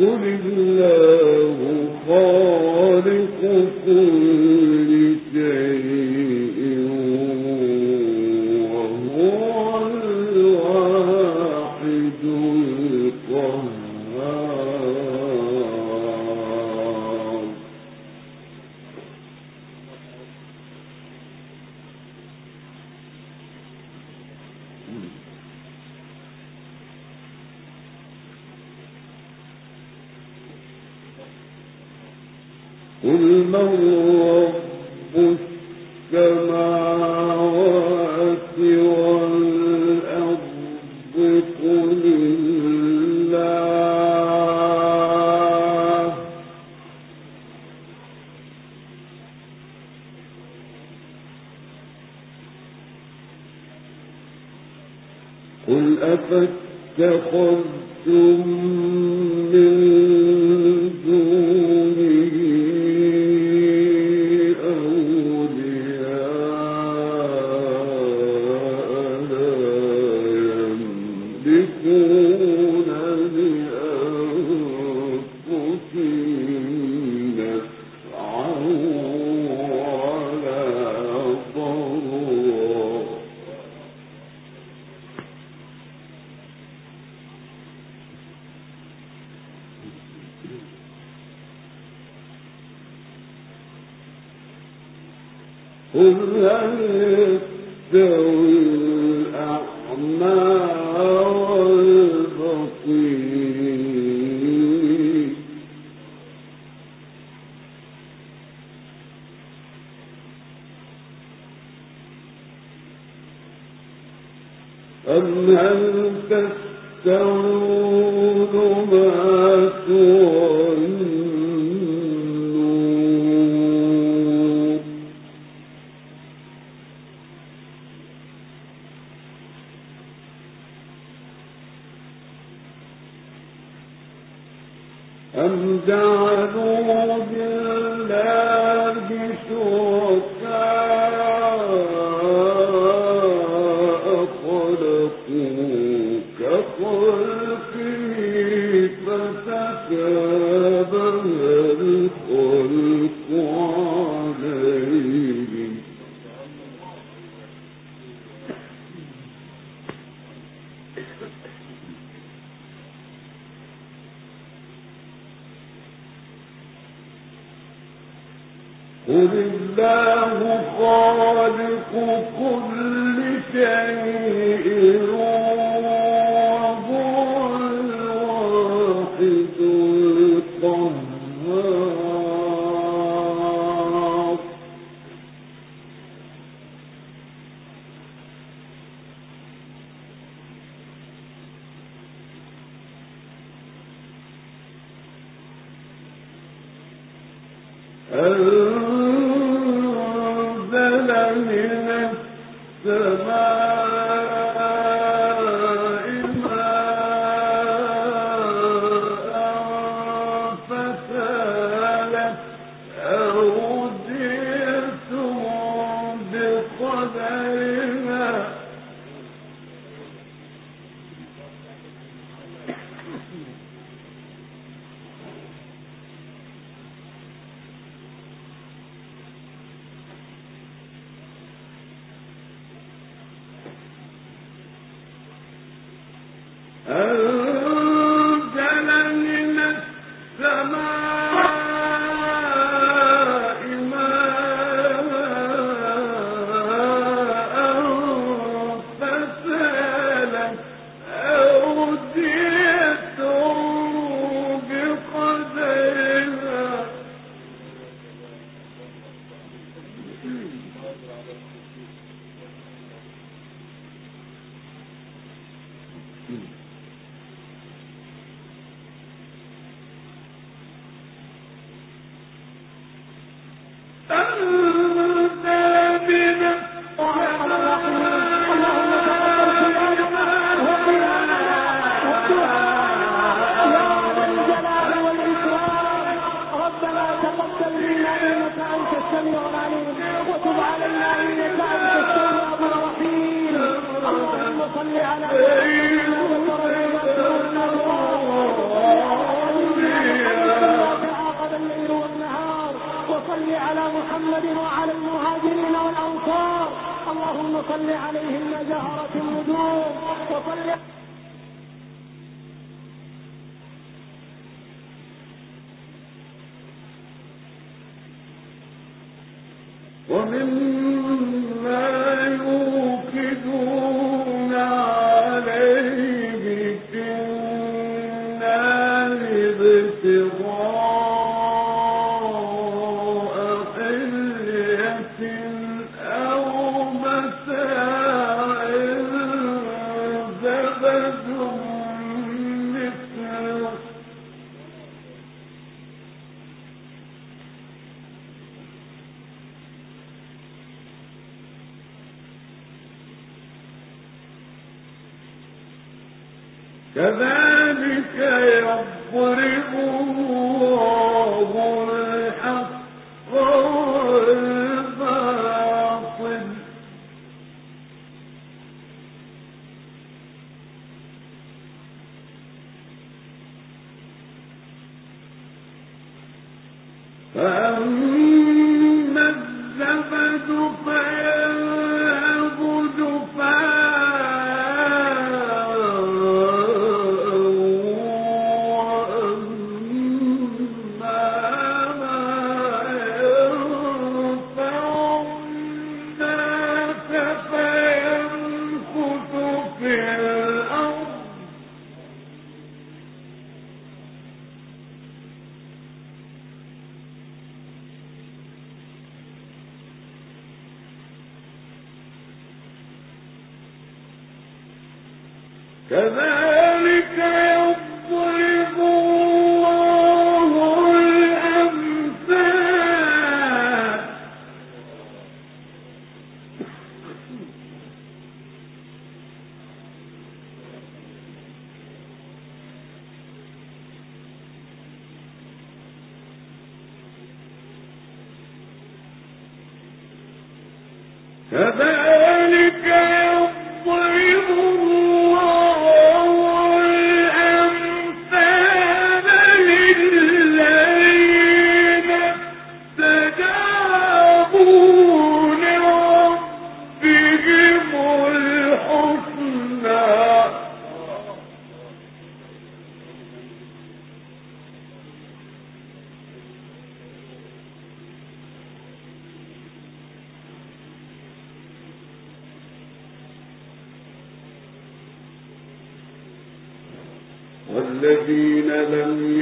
قل الله خالق كل شيء. أنزل ومن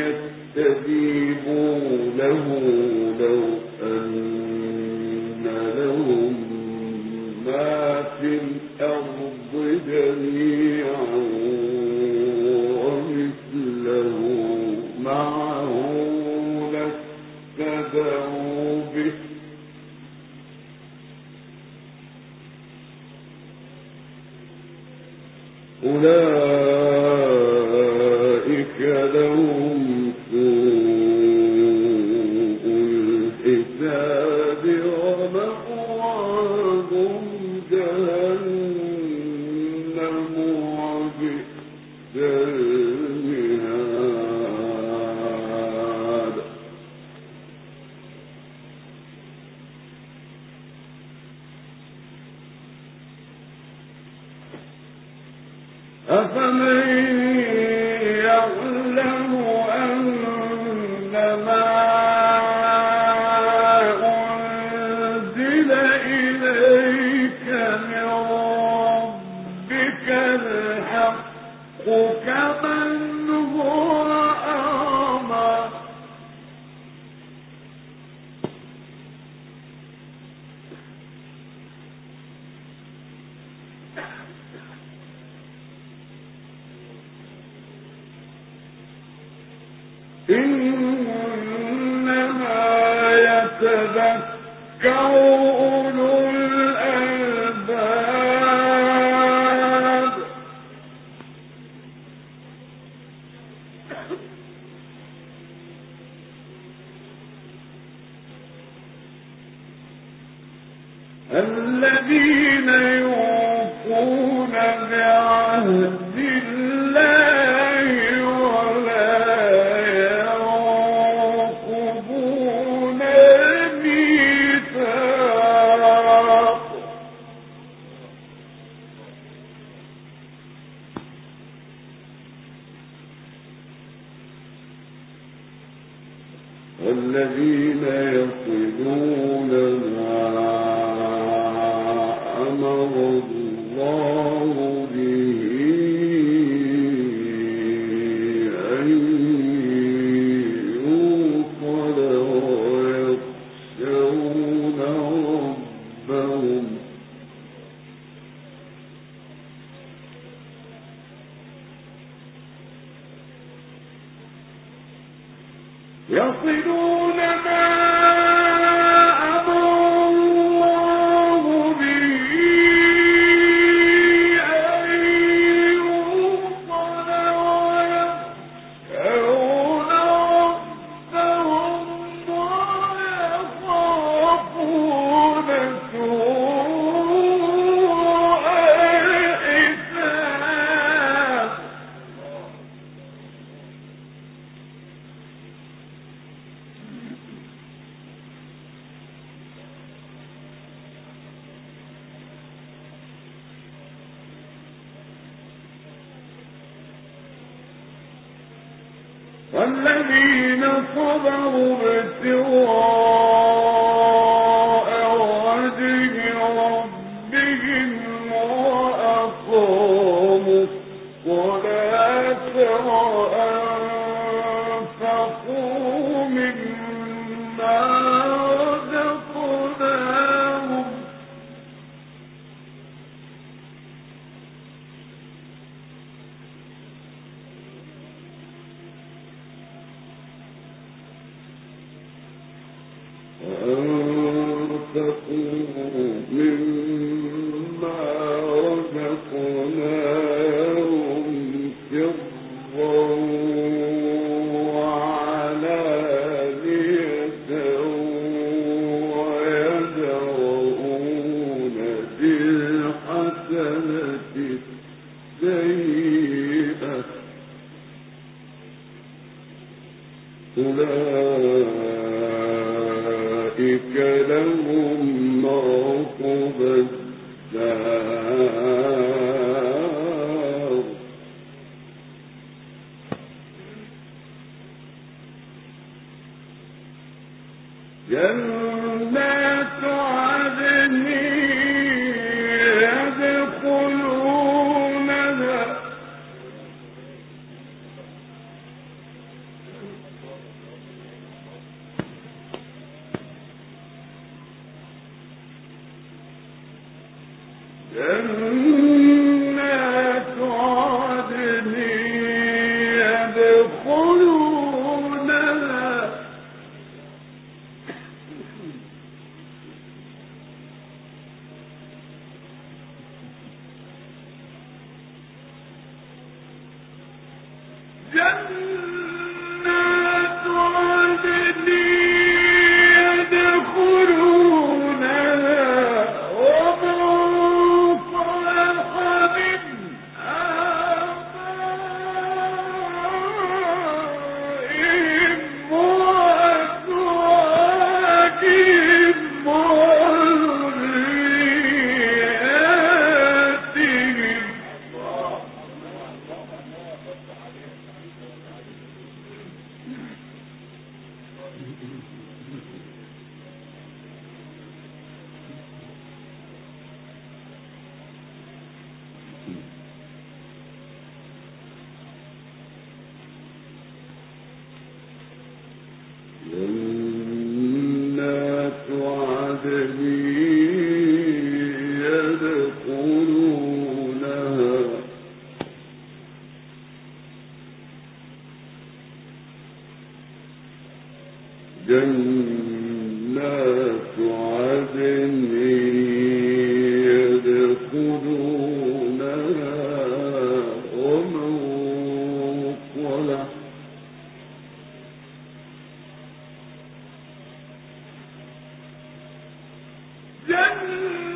يستجيبوا له لو يصلون ما مما رزقناهم جن جن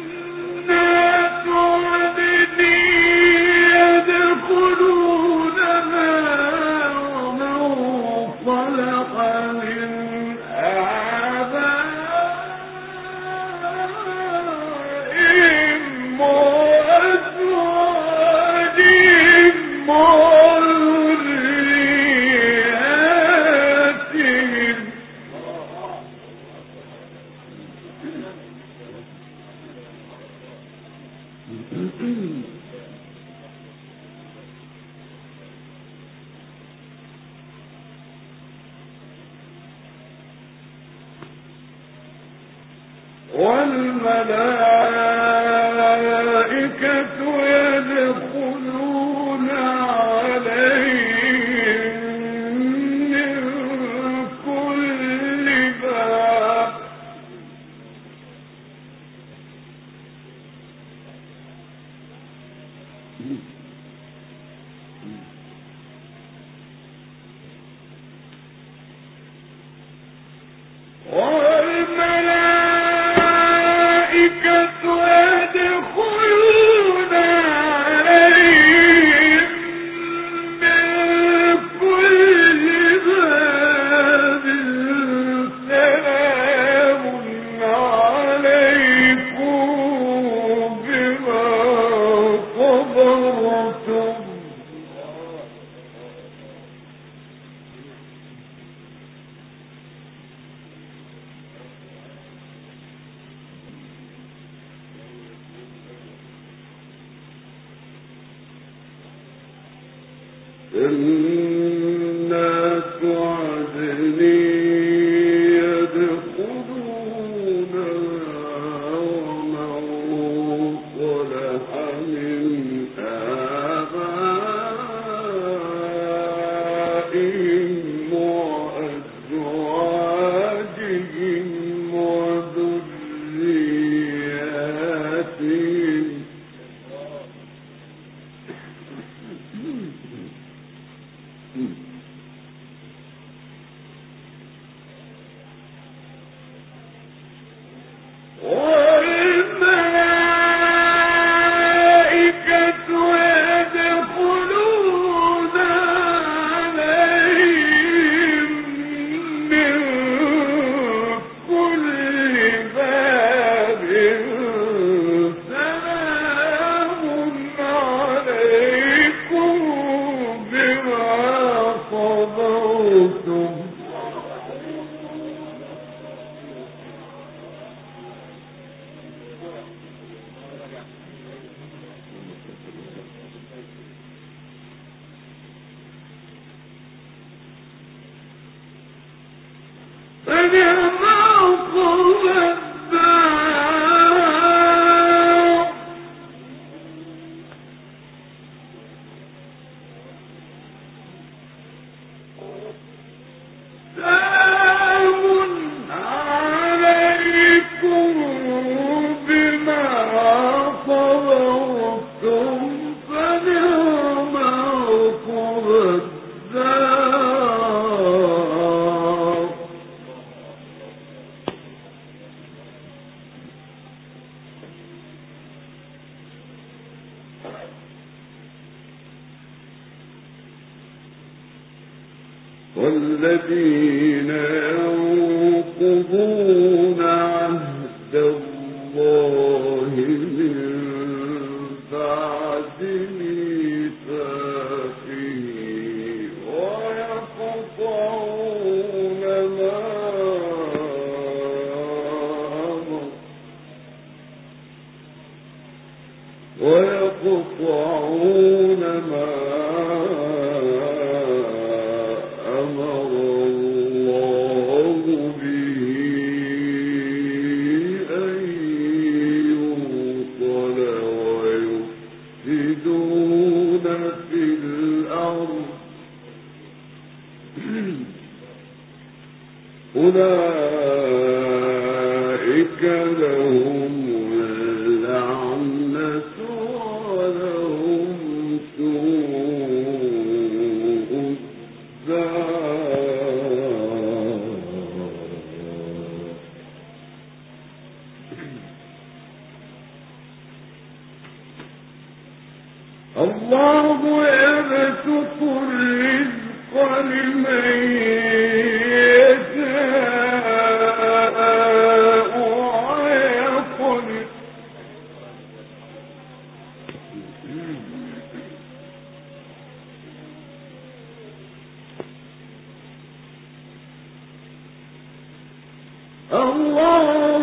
الله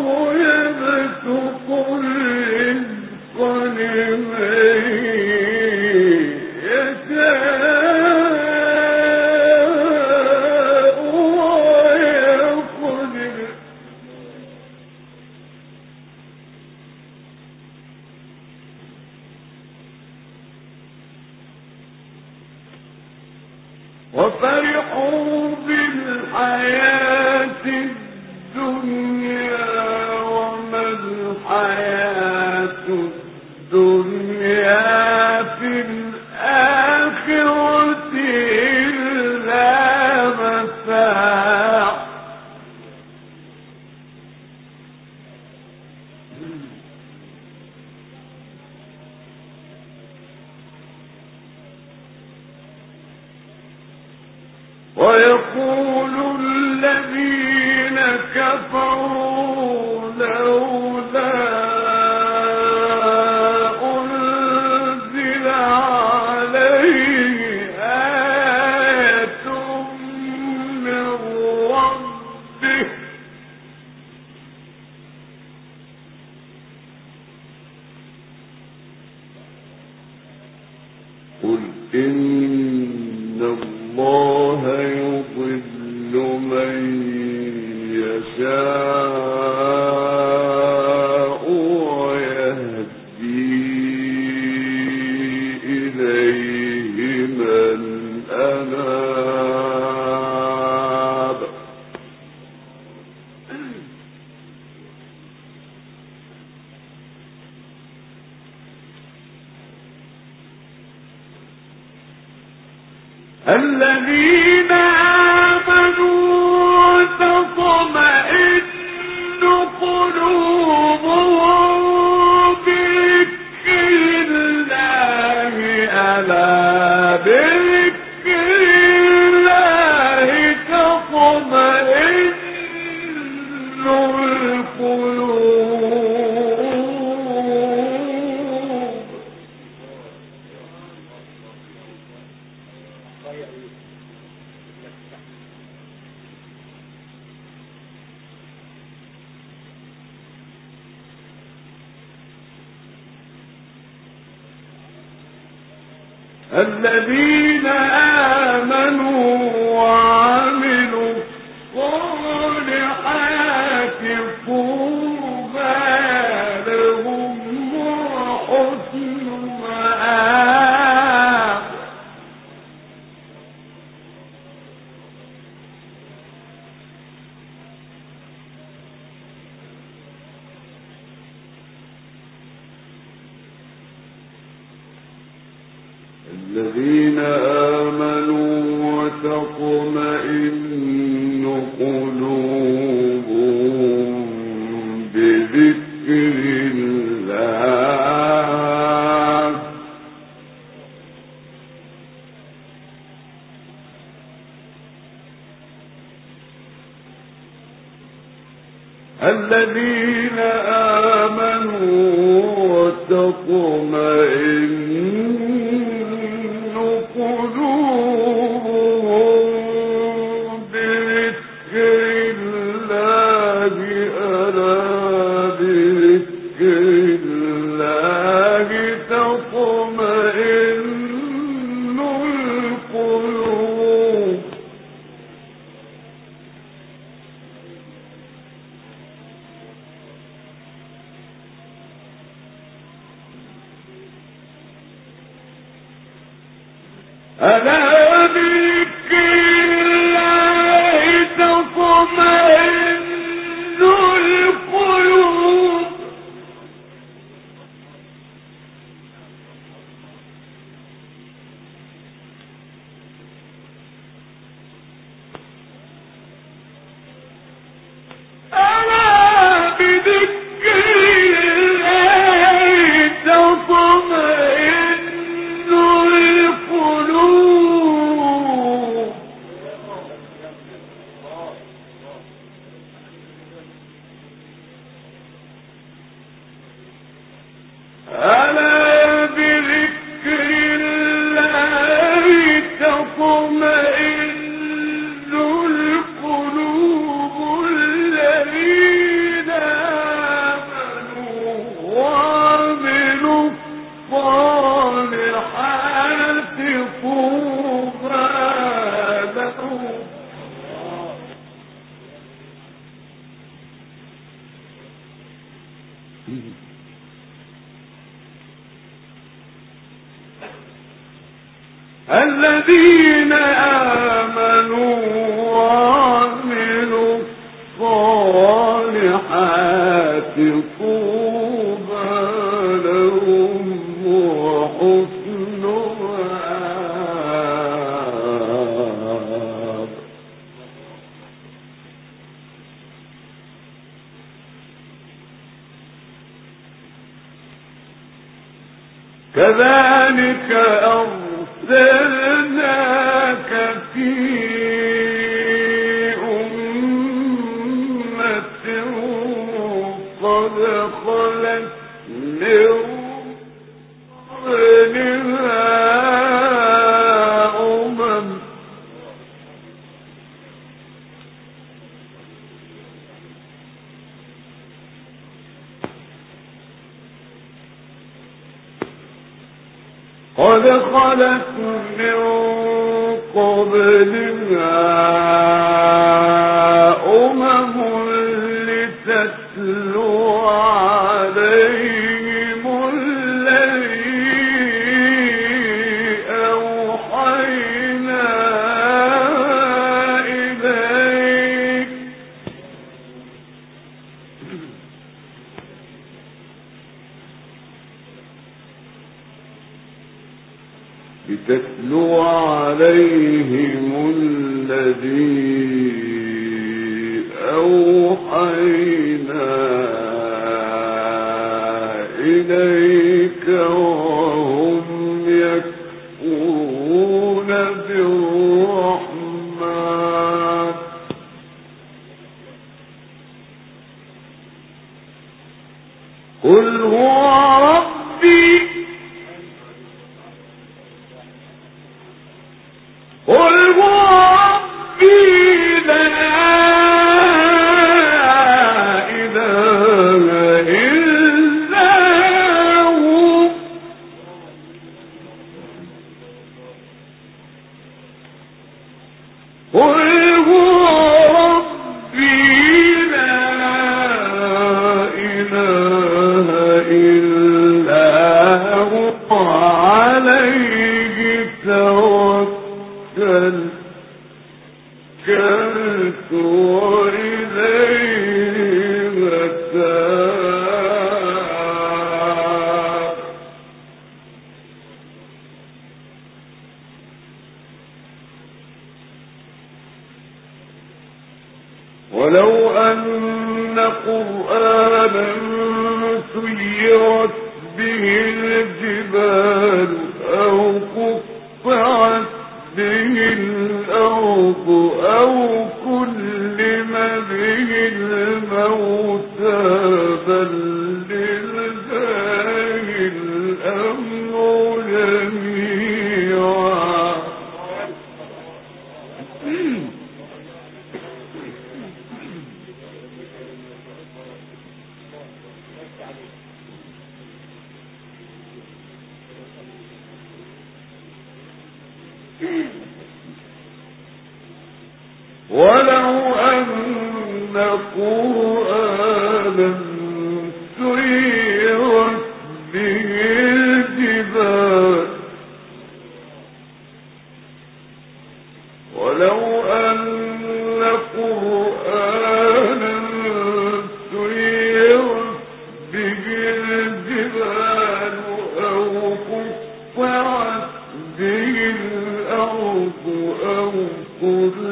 ربه قل إن الذين آمنوا اگر الذين آمنوا عليهم أو كلم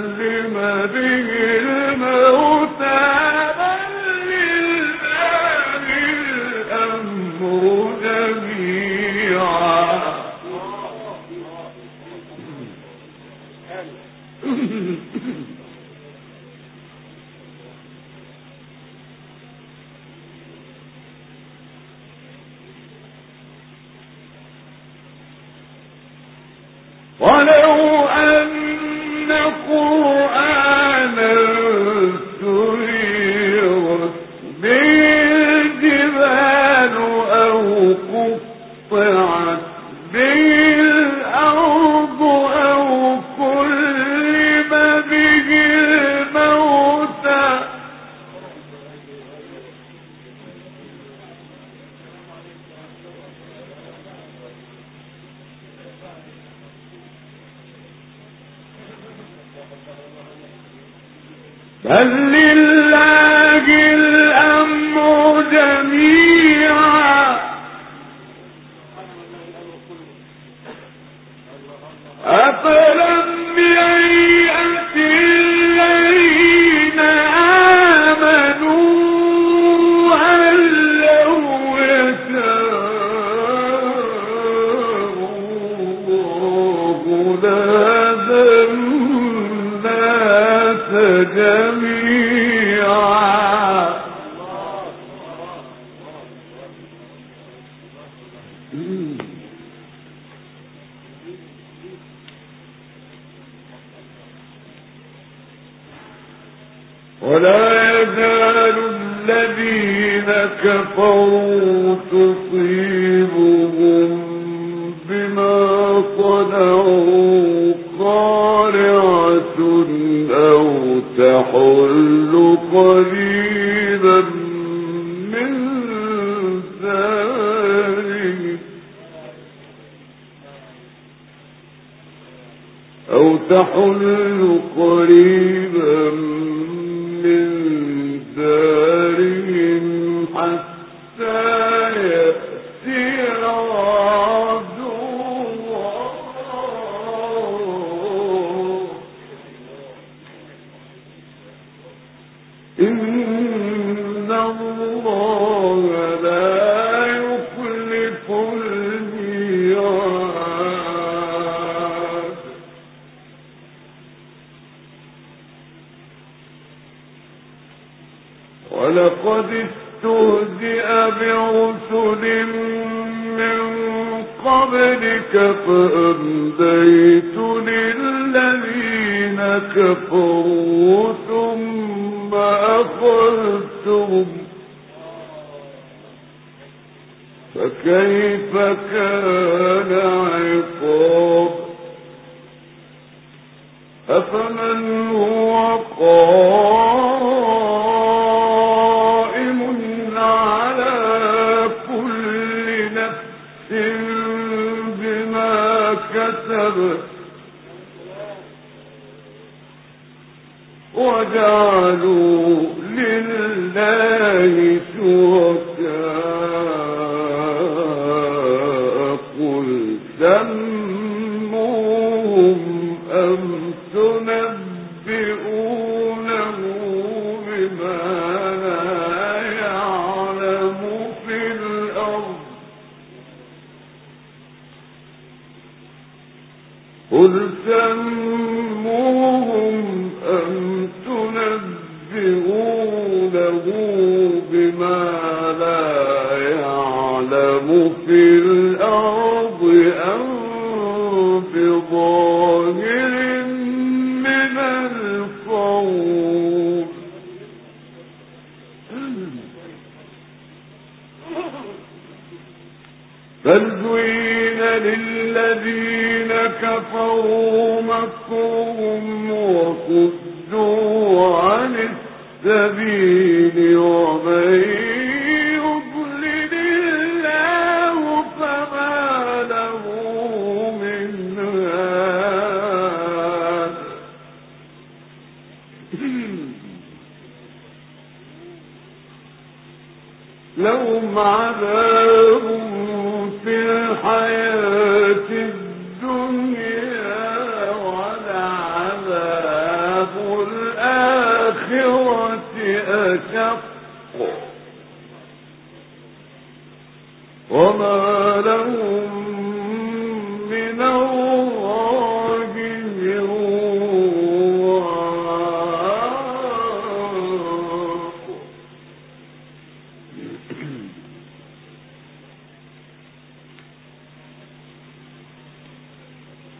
فأمديت للذين كفروا ثم أخذتهم فكيف كان ہوں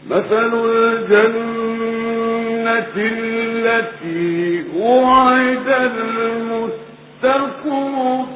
مثل الجنة التي وعد المتقون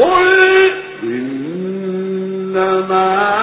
قل إنما